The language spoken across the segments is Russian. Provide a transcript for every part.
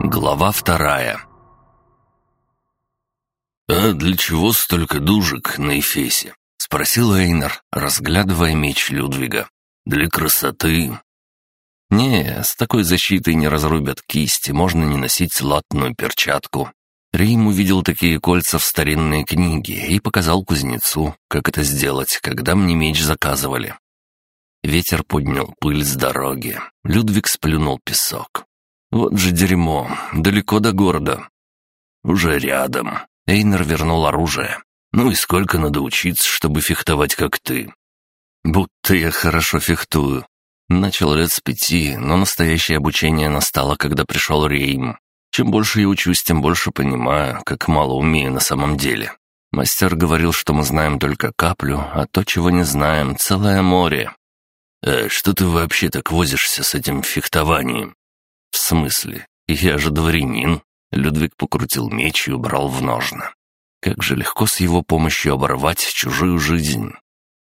Глава вторая «А для чего столько дужек на Эфесе?» — спросил Эйнер, разглядывая меч Людвига. «Для красоты?» «Не, с такой защитой не разрубят кисти, можно не носить латную перчатку». Рим увидел такие кольца в старинной книге и показал кузнецу, как это сделать, когда мне меч заказывали. Ветер поднял пыль с дороги. Людвиг сплюнул песок. «Вот же дерьмо, далеко до города». «Уже рядом». Эйнер вернул оружие. «Ну и сколько надо учиться, чтобы фехтовать, как ты?» «Будто я хорошо фехтую». Начал лет с пяти, но настоящее обучение настало, когда пришел Рейм. Чем больше я учусь, тем больше понимаю, как мало умею на самом деле. Мастер говорил, что мы знаем только каплю, а то, чего не знаем, целое море. «А что ты вообще так возишься с этим фехтованием?» «В смысле? Я же дворянин». Людвиг покрутил меч и убрал в ножны. Как же легко с его помощью оборвать чужую жизнь.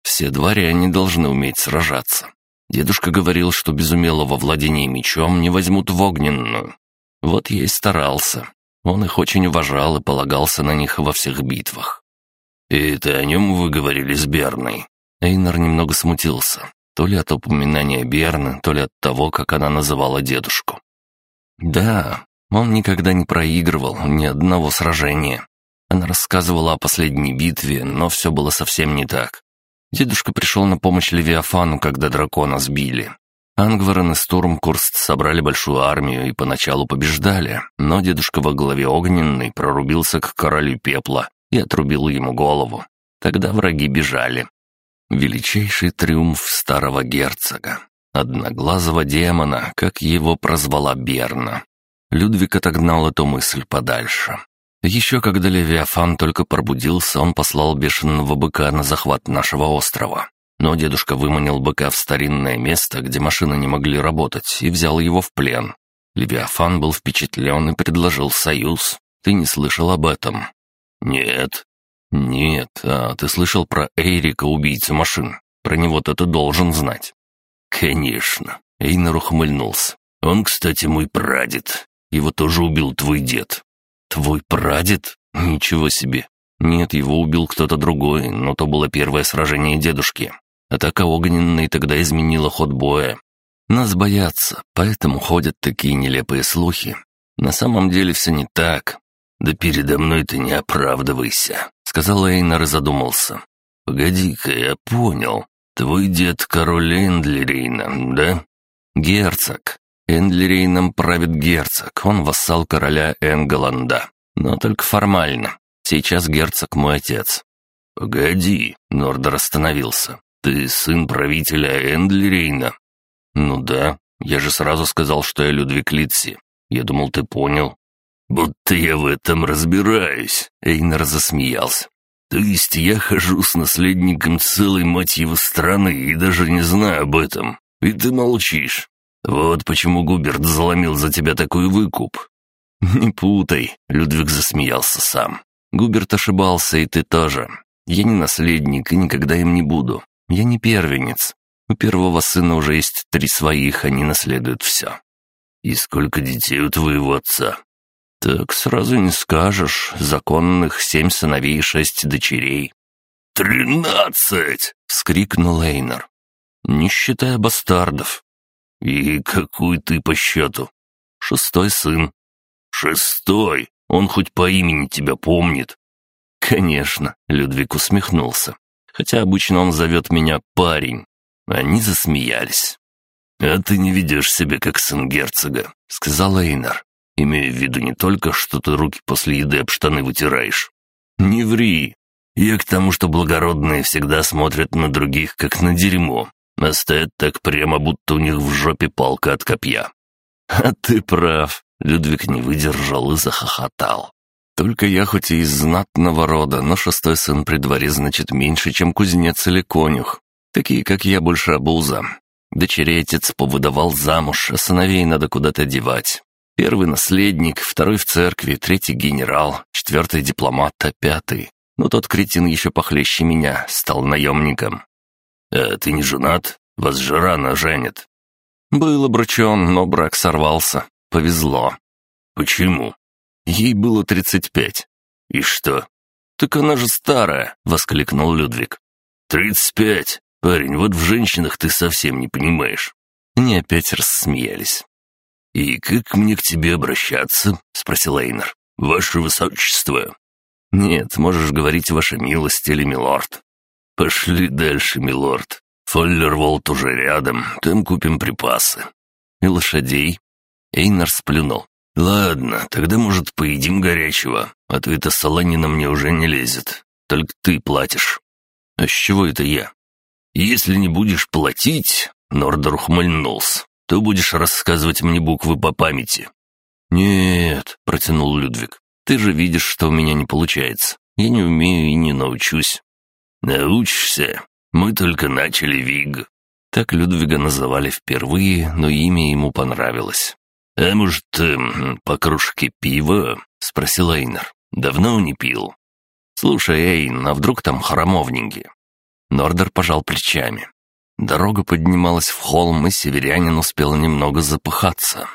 Все дворяне должны уметь сражаться. Дедушка говорил, что без умелого владения мечом не возьмут в огненную. Вот я и старался. Он их очень уважал и полагался на них во всех битвах. «И это о нем вы говорили с Берной?» Эйнар немного смутился. То ли от упоминания Берны, то ли от того, как она называла дедушку. Да, он никогда не проигрывал ни одного сражения. Она рассказывала о последней битве, но все было совсем не так. Дедушка пришел на помощь Левиафану, когда дракона сбили. Ангварен и Стурмкурст собрали большую армию и поначалу побеждали, но дедушка во главе огненной прорубился к королю пепла и отрубил ему голову. Тогда враги бежали. Величайший триумф старого герцога, одноглазого демона, как его прозвала Берна. Людвиг отогнал эту мысль подальше. Еще когда Левиафан только пробудился, он послал бешеного быка на захват нашего острова. Но дедушка выманил быка в старинное место, где машины не могли работать, и взял его в плен. Левиафан был впечатлен и предложил союз. Ты не слышал об этом? Нет. «Нет, а ты слышал про Эрика, убийцу машин? Про него-то ты должен знать». «Конечно», — Эйнар ухмыльнулся. «Он, кстати, мой прадед. Его тоже убил твой дед». «Твой прадед? Ничего себе. Нет, его убил кто-то другой, но то было первое сражение дедушки. Атака огненной тогда изменила ход боя. Нас боятся, поэтому ходят такие нелепые слухи. На самом деле все не так. Да передо мной ты не оправдывайся сказал Эйнар и задумался. «Погоди-ка, я понял. Твой дед король Эндлерейна, да?» «Герцог. Эндлерейном правит герцог. Он вассал короля Энголанда. Но только формально. Сейчас герцог мой отец». «Погоди», — Нордер остановился. «Ты сын правителя Эндлерейна?» «Ну да. Я же сразу сказал, что я Людвиг Литси. Я думал, ты понял». «Будто я в этом разбираюсь», — Эйнар засмеялся. «То есть я хожу с наследником целой мать его страны и даже не знаю об этом. И ты молчишь. Вот почему Губерт заломил за тебя такой выкуп». «Не путай», — Людвиг засмеялся сам. «Губерт ошибался, и ты тоже. Я не наследник и никогда им не буду. Я не первенец. У первого сына уже есть три своих, они наследуют все». «И сколько детей у твоего отца?» «Так сразу не скажешь. Законных семь сыновей и шесть дочерей». «Тринадцать!» — вскрикнул Эйнер. «Не считая бастардов». «И какой ты по счету?» «Шестой сын». «Шестой? Он хоть по имени тебя помнит?» «Конечно», — Людвиг усмехнулся. «Хотя обычно он зовет меня парень». Они засмеялись. «А ты не ведешь себя как сын герцога», — сказал Эйнар. Имея в виду не только, что ты руки после еды об штаны вытираешь. Не ври. Я к тому, что благородные всегда смотрят на других, как на дерьмо, а стоят так прямо, будто у них в жопе палка от копья. А ты прав. Людвиг не выдержал и захохотал. Только я хоть и из знатного рода, но шестой сын при дворе значит меньше, чем кузнец или конюх. Такие, как я, больше обуза. Дочерей отец повыдавал замуж, а сыновей надо куда-то девать. Первый наследник, второй в церкви, третий генерал, четвертый дипломат, а пятый. Ну, тот кретин еще похлеще меня, стал наемником. «А ты не женат? Вас же рано женят». Был обручен, но брак сорвался. Повезло. «Почему?» «Ей было тридцать пять». «И что?» «Так она же старая!» — воскликнул Людвиг. «Тридцать пять! Парень, вот в женщинах ты совсем не понимаешь». Они опять рассмеялись. «И как мне к тебе обращаться?» — спросил Эйнер. «Ваше высочество». «Нет, можешь говорить, ваша милость или милорд». «Пошли дальше, милорд. Фоллерволт уже рядом, там купим припасы». «И лошадей?» Эйнар сплюнул. «Ладно, тогда, может, поедим горячего, а то эта солонина мне уже не лезет. Только ты платишь». «А с чего это я?» «Если не будешь платить...» Нордер ухмыльнулся. «То будешь рассказывать мне буквы по памяти». «Нет», — протянул Людвиг. «Ты же видишь, что у меня не получается. Я не умею и не научусь». «Научишься. Мы только начали, Виг». Так Людвига называли впервые, но имя ему понравилось. «А может, эм, по кружке пива?» — спросил Эйнер. «Давно не пил». «Слушай, Эйн, а вдруг там храмовники?» Нордер пожал плечами. Дорога поднималась в холм, и северянин успел немного запыхаться.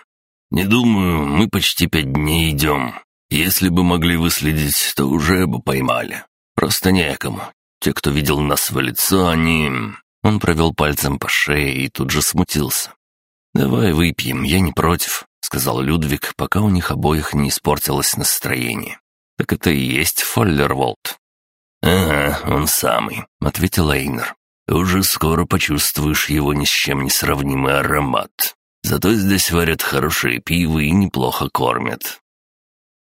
«Не думаю, мы почти пять дней идем. Если бы могли выследить, то уже бы поймали. Просто некому. Те, кто видел нас в лицо, они...» Он провел пальцем по шее и тут же смутился. «Давай выпьем, я не против», — сказал Людвиг, пока у них обоих не испортилось настроение. «Так это и есть Фоллерволд». «Ага, он самый», — ответил Эйнер. «Уже скоро почувствуешь его ни с чем не сравнимый аромат. Зато здесь варят хорошее пиво и неплохо кормят».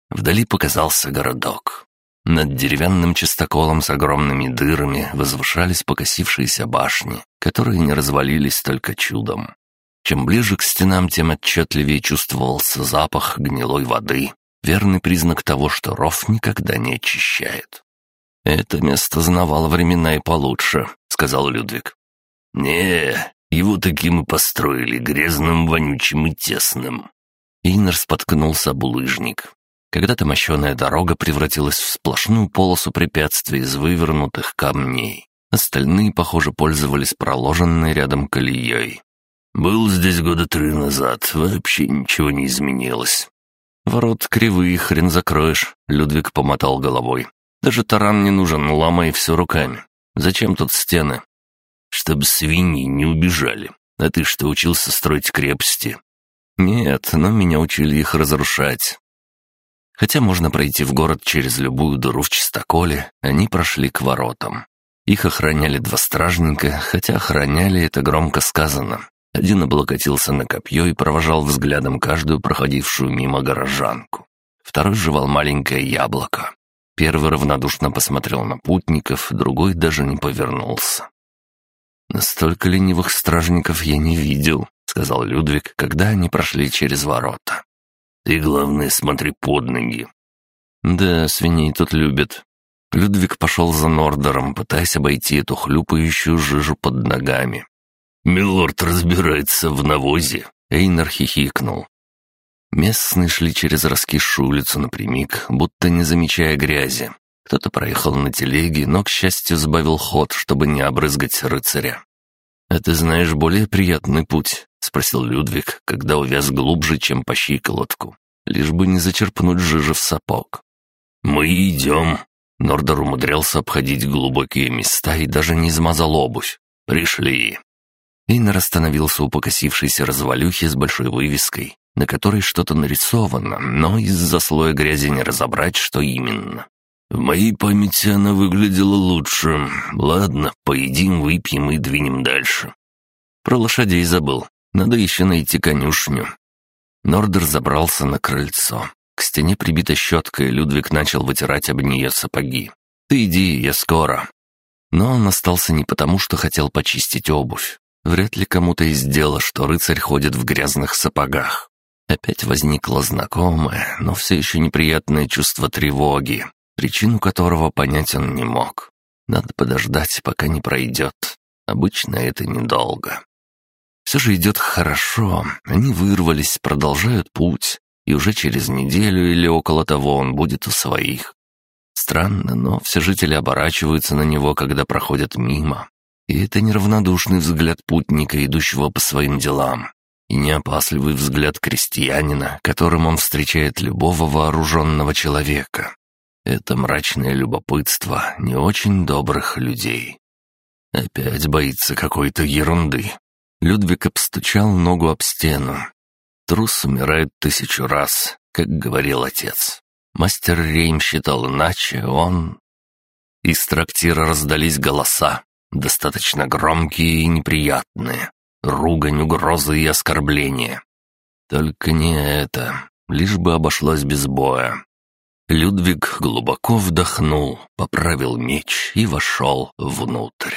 Вдали показался городок. Над деревянным частоколом с огромными дырами возвышались покосившиеся башни, которые не развалились только чудом. Чем ближе к стенам, тем отчетливее чувствовался запах гнилой воды, верный признак того, что ров никогда не очищает. «Это место знавало времена и получше», — сказал Людвиг. «Не, его таким и построили, грязным, вонючим и тесным». Иннер споткнулся булыжник. Когда-то мощеная дорога превратилась в сплошную полосу препятствий из вывернутых камней. Остальные, похоже, пользовались проложенной рядом колеей. «Был здесь года три назад, вообще ничего не изменилось». «Ворот кривые, хрен закроешь», — Людвиг помотал головой. «Даже таран не нужен, ломай все руками. Зачем тут стены?» «Чтобы свиньи не убежали. А ты что, учился строить крепости?» «Нет, но меня учили их разрушать. Хотя можно пройти в город через любую дыру в чистоколе, они прошли к воротам. Их охраняли два стражника, хотя охраняли это громко сказано. Один облокотился на копье и провожал взглядом каждую проходившую мимо горожанку. Второй жевал маленькое яблоко. Первый равнодушно посмотрел на путников, другой даже не повернулся. «Настолько ленивых стражников я не видел», — сказал Людвиг, когда они прошли через ворота. «Ты, главное, смотри под ноги». «Да, свиней тут любят». Людвиг пошел за Нордером, пытаясь обойти эту хлюпающую жижу под ногами. «Милорд разбирается в навозе», — Эйнар хихикнул. Местные шли через раскисшую улицу напрямик, будто не замечая грязи. Кто-то проехал на телеге, но, к счастью, сбавил ход, чтобы не обрызгать рыцаря. «А ты знаешь более приятный путь?» — спросил Людвиг, когда увяз глубже, чем по щиколотку, лишь бы не зачерпнуть жижи в сапог. «Мы идем!» Нордер умудрялся обходить глубокие места и даже не измазал обувь. «Пришли!» Эйнер остановился у покосившейся развалюхи с большой вывеской, на которой что-то нарисовано, но из-за слоя грязи не разобрать, что именно. В моей памяти она выглядела лучше. Ладно, поедим, выпьем и двинем дальше. Про лошадей забыл. Надо еще найти конюшню. Нордер забрался на крыльцо. К стене прибита щетка, и Людвиг начал вытирать об нее сапоги. «Ты иди, я скоро». Но он остался не потому, что хотел почистить обувь. Вряд ли кому-то из дела, что рыцарь ходит в грязных сапогах. Опять возникло знакомое, но все еще неприятное чувство тревоги, причину которого понять он не мог. Надо подождать, пока не пройдет. Обычно это недолго. Все же идет хорошо, они вырвались, продолжают путь, и уже через неделю или около того он будет у своих. Странно, но все жители оборачиваются на него, когда проходят мимо. И это неравнодушный взгляд путника, идущего по своим делам. И неопасливый взгляд крестьянина, которым он встречает любого вооруженного человека. Это мрачное любопытство не очень добрых людей. Опять боится какой-то ерунды. Людвиг обстучал ногу об стену. Трус умирает тысячу раз, как говорил отец. Мастер Рейм считал иначе, он... Из трактира раздались голоса, достаточно громкие и неприятные. Ругань, угрозы и оскорбления. Только не это, лишь бы обошлось без боя. Людвиг глубоко вдохнул, поправил меч и вошел внутрь.